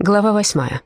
Глава восьмая.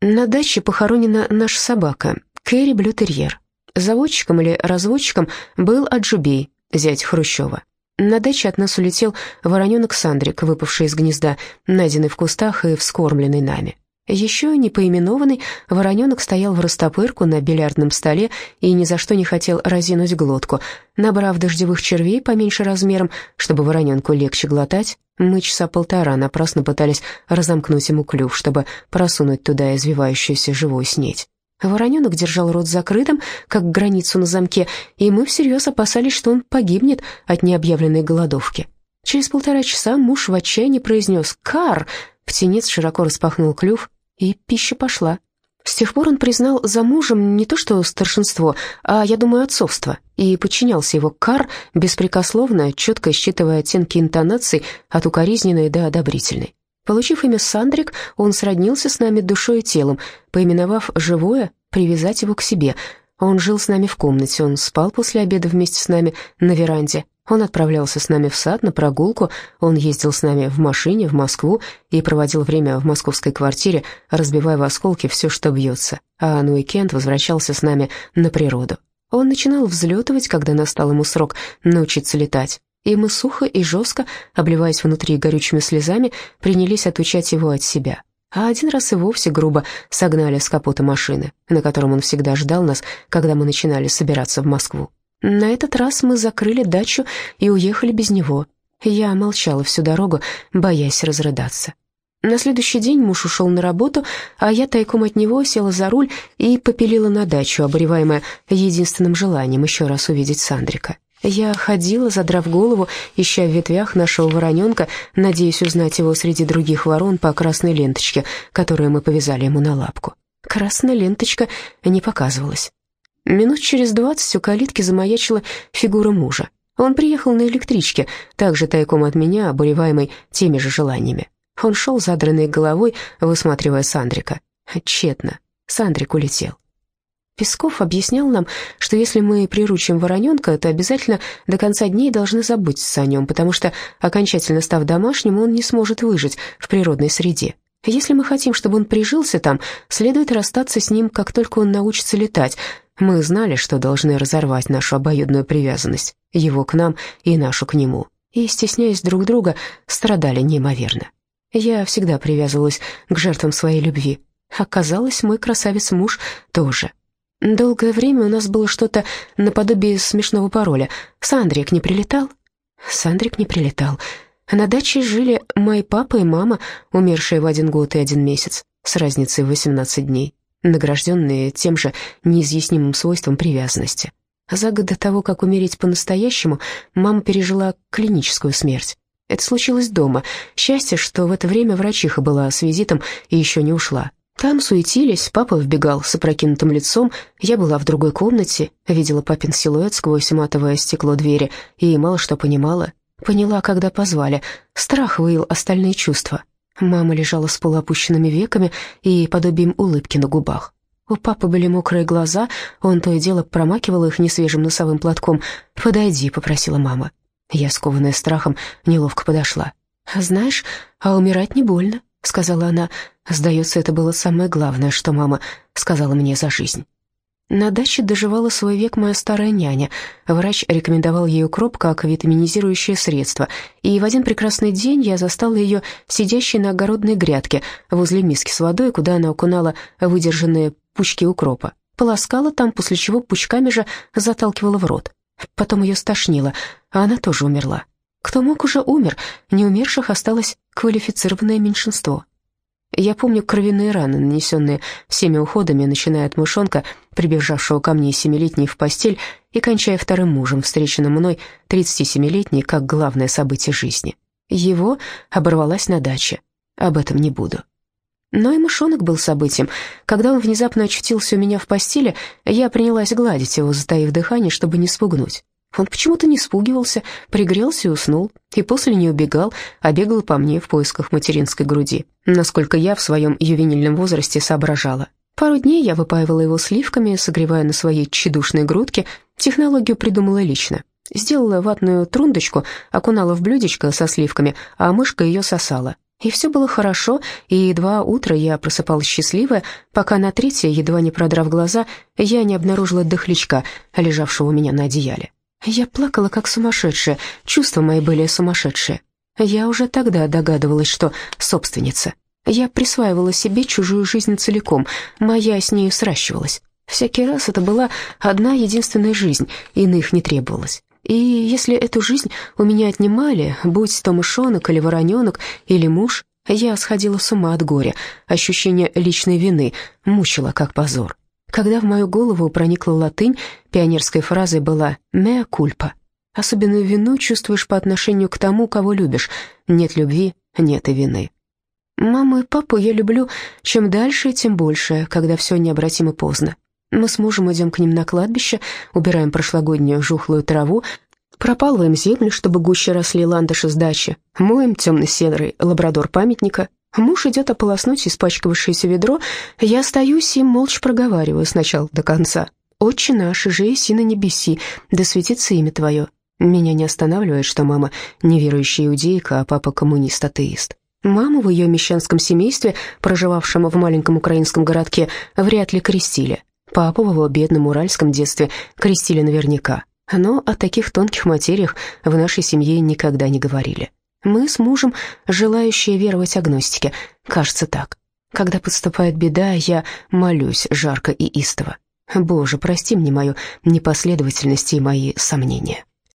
На даче похоронена наша собака, Кэрри Блютерьер. Заводчиком или разводчиком был Аджубей, зять Хрущева. На даче от нас улетел вороненок Сандрик, выпавший из гнезда, найденный в кустах и вскормленный нами. Еще не поименованный, вороненок стоял в растопырку на бильярдном столе и ни за что не хотел разинуть глотку. Набрав дождевых червей поменьше размером, чтобы вороненку легче глотать, мы часа полтора напрасно пытались разомкнуть ему клюв, чтобы просунуть туда извивающуюся живую снеть. Вороненок держал рот закрытым, как границу на замке, и мы всерьез опасались, что он погибнет от необъявленной голодовки. Через полтора часа муж в отчаянии произнес «Кар!», птенец широко распахнул клюв, и пища пошла. С тех пор он признал за мужем не то что старшинство, а, я думаю, отцовство, и подчинялся его кар беспрекословно, четко считывая оттенки интонаций от укоризненной до одобрительной. Получив имя Сандрик, он сроднился с нами душой и телом, поименовав «живое», привязать его к себе. Он жил с нами в комнате, он спал после обеда вместе с нами на веранде, он отправлялся с нами в сад на прогулку, он ездил с нами в машине в Москву и проводил время в московской квартире, разбивая в осколки все, что бьется, а на уикенд возвращался с нами на природу. Он начинал взлетывать, когда настал ему срок научиться летать, и мы сухо и жестко, обливаясь внутри горючими слезами, принялись отучать его от себя. А один раз и вовсе грубо согнали с капота машины, на котором он всегда ждал нас, когда мы начинали собираться в Москву. На этот раз мы закрыли дачу и уехали без него. Я молчала всю дорогу, боясь разрыдаться. На следующий день муж ушел на работу, а я тайком от него села за руль и попилила на дачу, обуреваемая единственным желанием еще раз увидеть Сандрика. Я ходила, задрав голову, ища в ветвях нашего вороненка, надеясь узнать его среди других ворон по красной ленточке, которую мы повязали ему на лапку. Красная ленточка не показывалась. Минут через двадцать у калитки замаячила фигура мужа. Он приехал на электричке, также тайком от меня, обуреваемый теми же желаниями. Он шел задранной головой, высматривая Сандрика. Тщетно. Сандрик улетел. Песков объяснял нам, что если мы приручим вороненка, то обязательно до конца дней должны заботиться о нем, потому что, окончательно став домашним, он не сможет выжить в природной среде. Если мы хотим, чтобы он прижился там, следует расстаться с ним, как только он научится летать, мы знали, что должны разорвать нашу обоюдную привязанность, его к нам и нашу к нему, и, стесняясь друг друга, страдали неимоверно. Я всегда привязывалась к жертвам своей любви. Оказалось, мой красавец-муж тоже. Долгое время у нас было что-то наподобие смешного пароля. «Сандрик не прилетал?» Сандрик не прилетал. На даче жили мои папа и мама, умершие в один год и один месяц, с разницей в 18 дней награжденные тем же неизъяснимым свойством привязанности. За год до того, как умереть по-настоящему, мама пережила клиническую смерть. Это случилось дома. Счастье, что в это время врачиха была с визитом и еще не ушла. Там суетились, папа вбегал с опрокинутым лицом, я была в другой комнате, видела папин силуэт сквозь матовое стекло двери и мало что понимала. Поняла, когда позвали. Страх выил остальные чувства. Мама лежала с полуопущенными веками и подобием улыбки на губах. У папы были мокрые глаза, он то и дело промакивал их несвежим носовым платком. «Подойди», — попросила мама. Я, скованная страхом, неловко подошла. «Знаешь, а умирать не больно», — сказала она. Сдается, это было самое главное, что мама сказала мне за жизнь. На даче доживала свой век моя старая няня. Врач рекомендовал ей укроп как витаминизирующее средство, и в один прекрасный день я застала ее сидящей на огородной грядке возле миски с водой, куда она окунала выдержанные пучки укропа. Полоскала там, после чего пучками же заталкивала в рот. Потом ее стошнило, а она тоже умерла. Кто мог, уже умер, не умерших осталось квалифицированное меньшинство. Я помню кровяные раны, нанесенные всеми уходами, начиная от мышонка, прибежавшего ко мне семилетней в постель, и кончая вторым мужем, встреченным мной, 37-летней, как главное событие жизни. Его оборвалась на даче. Об этом не буду. Но и мышонок был событием. Когда он внезапно очутился у меня в постели, я принялась гладить его, затаив дыхание, чтобы не спугнуть. Он почему-то не спугивался, пригрелся и уснул, и после не убегал, а бегал по мне в поисках материнской груди, насколько я в своем ювенильном возрасте соображала. Пару дней я выпаивала его сливками, согревая на своей тщедушной грудке, технологию придумала лично. Сделала ватную трундочку, окунала в блюдечко со сливками, а мышка ее сосала. И все было хорошо, и два утра я просыпалась счастливая, пока на третье, едва не продрав глаза, я не обнаружила дохлячка, лежавшего у меня на одеяле. Я плакала, как сумасшедшая, чувства мои были сумасшедшие. Я уже тогда догадывалась, что собственница. Я присваивала себе чужую жизнь целиком, моя с нею сращивалась. Всякий раз это была одна единственная жизнь, иных не требовалось. И если эту жизнь у меня отнимали, будь то мышонок или вороненок, или муж, я сходила с ума от горя, ощущение личной вины мучило как позор. Когда в мою голову проникла латынь, пионерской фразой была «mea culpa». Особенную вину чувствуешь по отношению к тому, кого любишь. Нет любви, нет и вины. Маму и папу я люблю чем дальше, тем больше, когда все необратимо поздно. Мы с мужем идем к ним на кладбище, убираем прошлогоднюю жухлую траву, пропалываем землю, чтобы гуще росли ландыши с дачи, моем темно-серый лабрадор памятника. Муж идет ополоснуть испачкавшееся ведро, я остаюсь и молча проговариваю сначала до конца. «Отче наш, же еси на небеси, да светится имя Твое». Меня не останавливает, что мама неверующая иудейка, а папа коммунист-атеист. Маму в ее мещанском семействе, проживавшем в маленьком украинском городке, вряд ли крестили. Папу в его бедном уральском детстве крестили наверняка, но о таких тонких материях в нашей семье никогда не говорили. Мы с мужем, желающие веровать агностике, кажется так. Когда подступает беда, я молюсь жарко и истово. Боже, прости мне мою непоследовательность и мои сомнения.